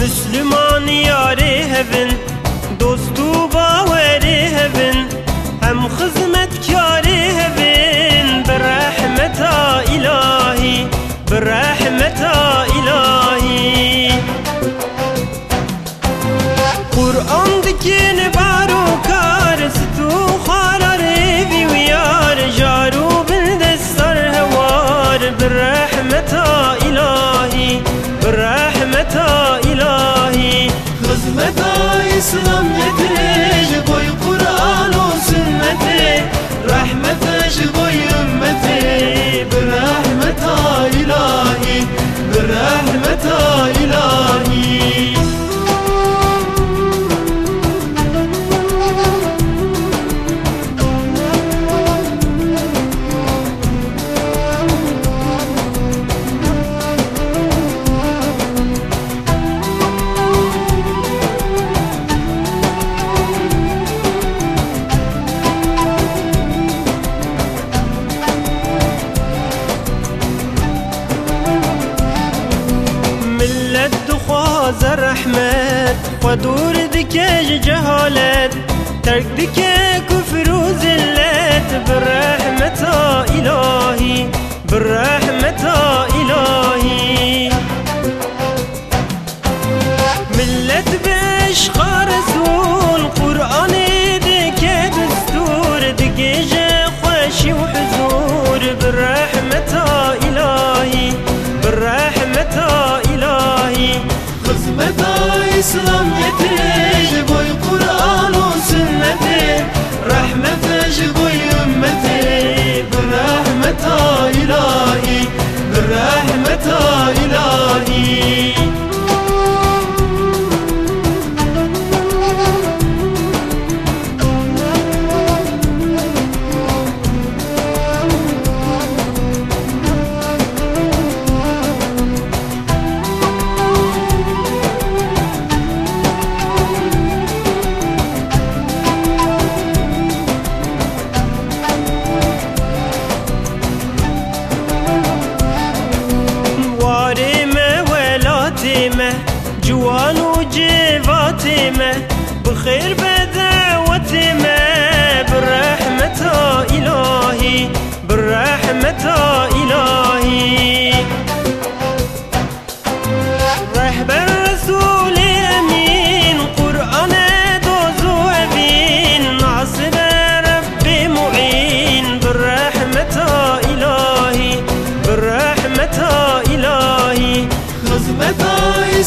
Müslüman yari hevin Dostu baveri hevin Feda İslam nedir? رحمت خودور دکه جهالت ترک دکه کفر و زلت برحمت الهی برحمت الهی ملت به عشق اسلام يدرج بوي قرآن وسنتي ما جوان وجيفاتي ما بخير بدعوتي ما بالرحمة إلهي بالرحمة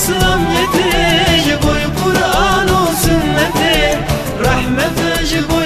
اسلام يتي جبوي قران وسنتي رحمه جبوي